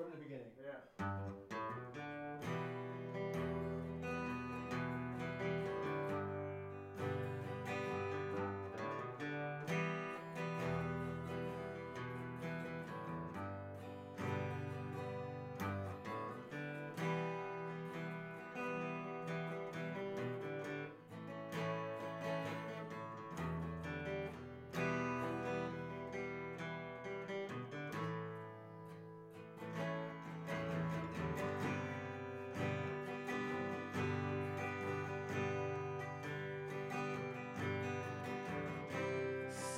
From the beginning.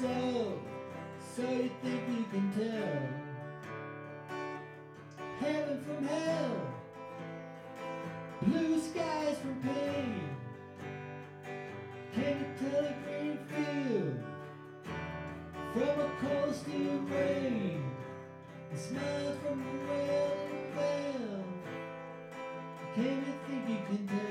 So, so you think you can tell heaven from hell, blue skies from pain? Can you tell a green field from a cold steel rain? And smiles from the wailing veil. Can you think you can tell?